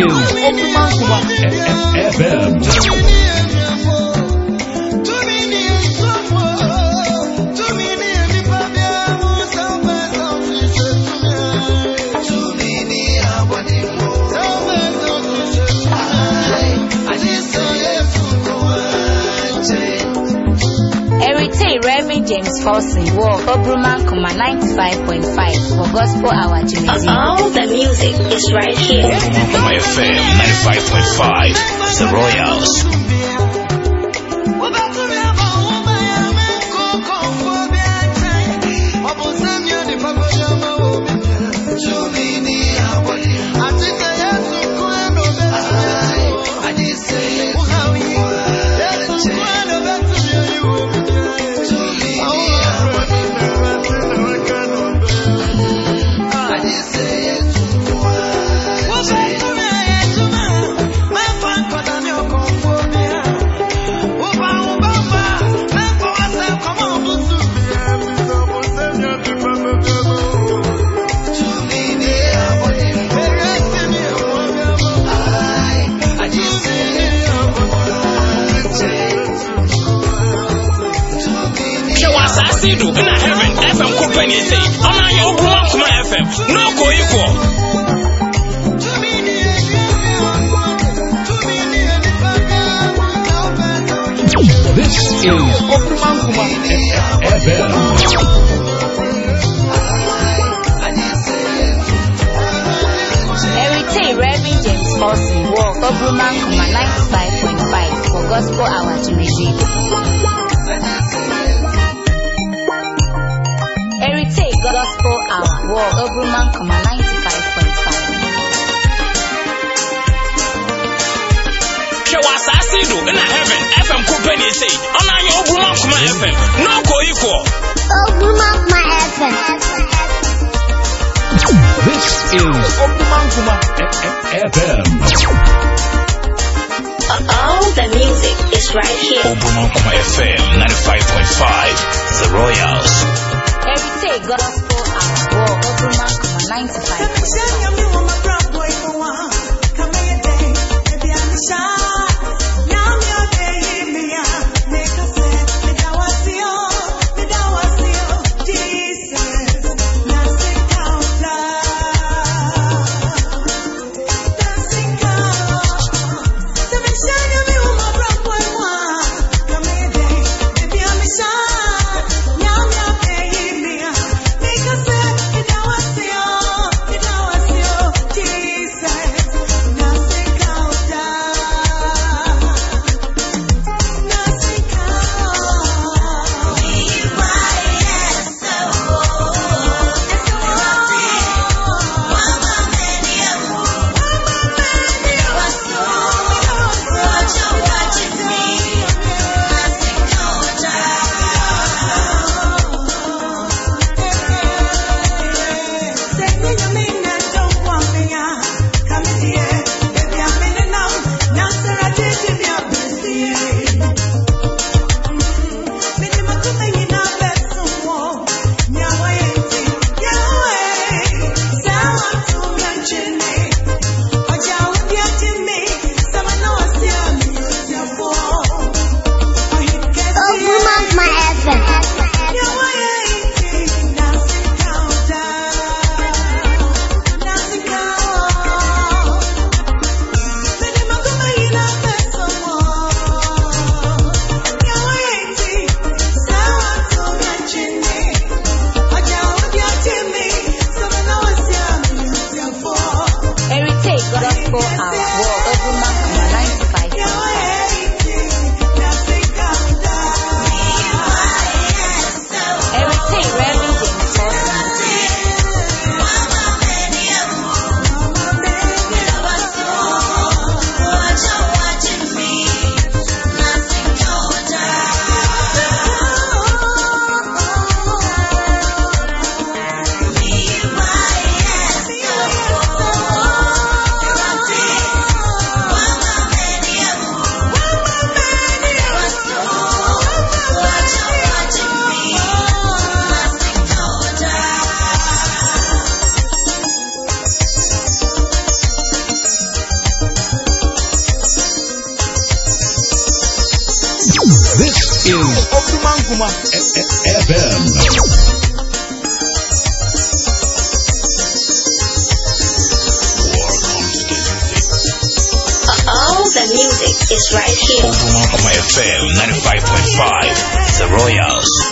you. James Fossey, War, Obruman Kuma 95.5 for Gospel Hour Gymnasium. All the music is right here. My FM 95.5, The Royals. see do in a heaven FM company on a yo kuma FM no ko This is Okuman Kuma FM. Reverend James Olsen Walk, Kuma 95.5 for Gospel Hour to Receive. for Oberman, 95.5. Show us heaven, FM Kupeni say, on FM, no equal. FM. This is FM. All the music is right here. Obumakuma FM 95.5, The Royals. Every day, gospel. 9 to 5. FM. The music is right here. Oklahoma FM 95.5, The Royals.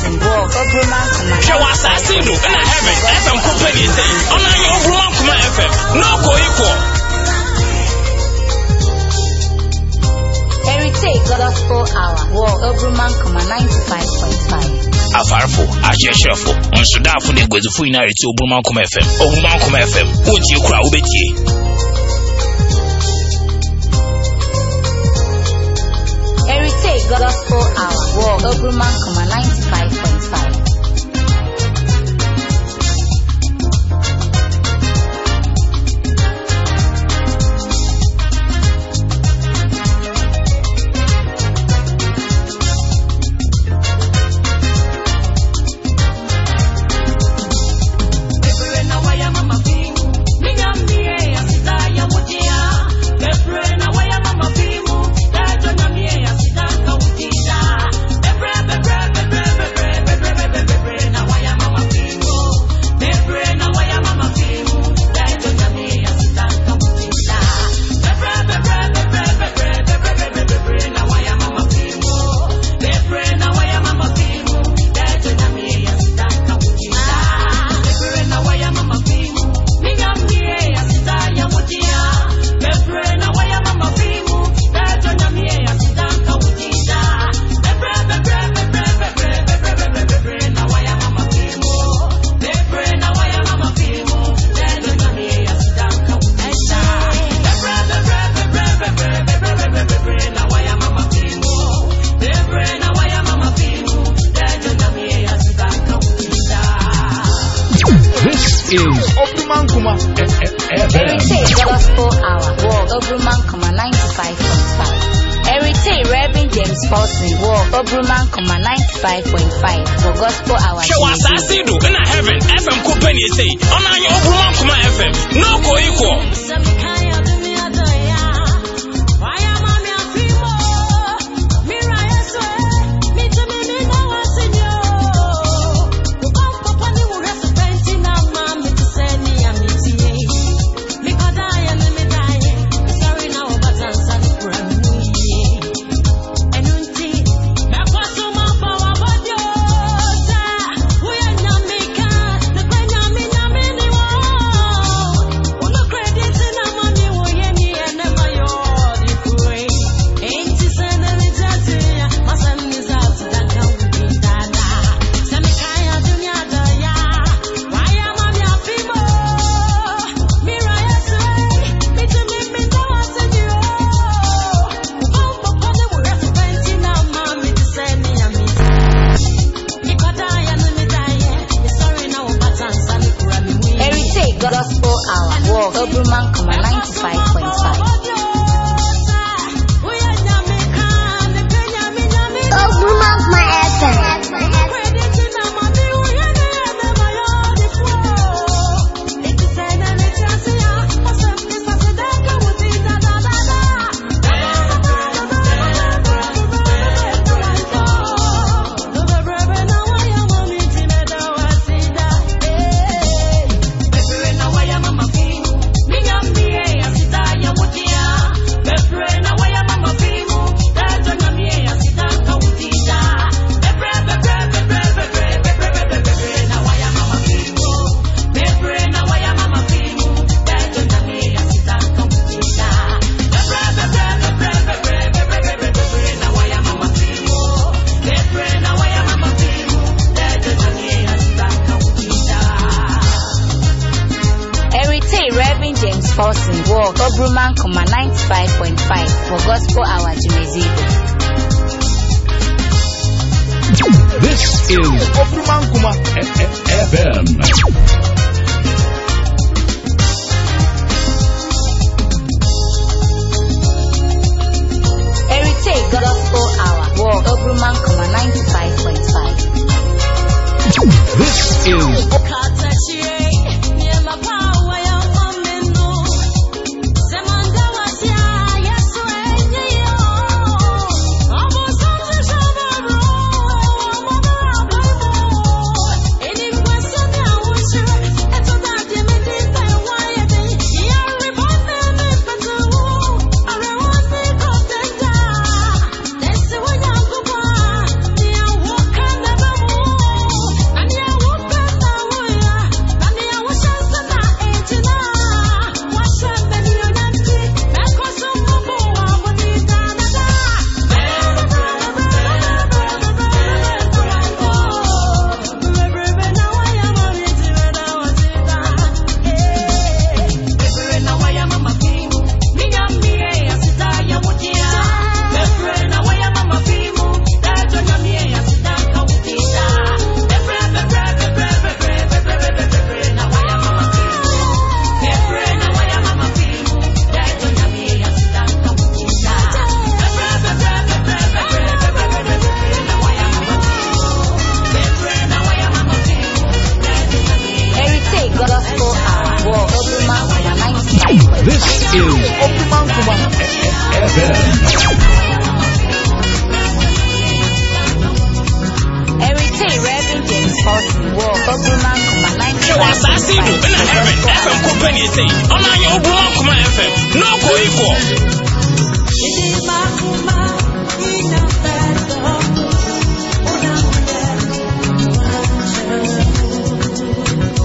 is involved. Shawa Sassidu, and I have it. FM Company, and I am Roman Kuma FM. No go equal. Heritage Gospel Hour, War Obruman Kuma 95.5. afarfo ahwɛhwɛfo nsodaafo ne aguadifo nyinaa retie oburuman kɔma fm oburuman kɔma fm wontie kora wobɛtie Gospel Hour. Command 95.5. is Obrumankuma Everyday Gospel Hour World Obrumankuma 95.5 Everyday Reverend James Paulson. World Obrumankuma 95.5 for Gospel Hour Show us Asidu in a heaven FM Kupeni say on your Obrumankuma FM no ko equal. Paulson Walk, Obruman, 95.5 for Gospel Hour Jimezido. This is Obruma Nkuma. FM. Heritage Gospel Hour Walk, Obruman, 95.5. this is Obruma Nkuma. FM. Heritage Reverend James Paulson Walk, 95.5 hwɛ wɔ asase do for ɛna heaven fm ɔno anyɛ Obruma Nkoma fm na ɔkɔ equal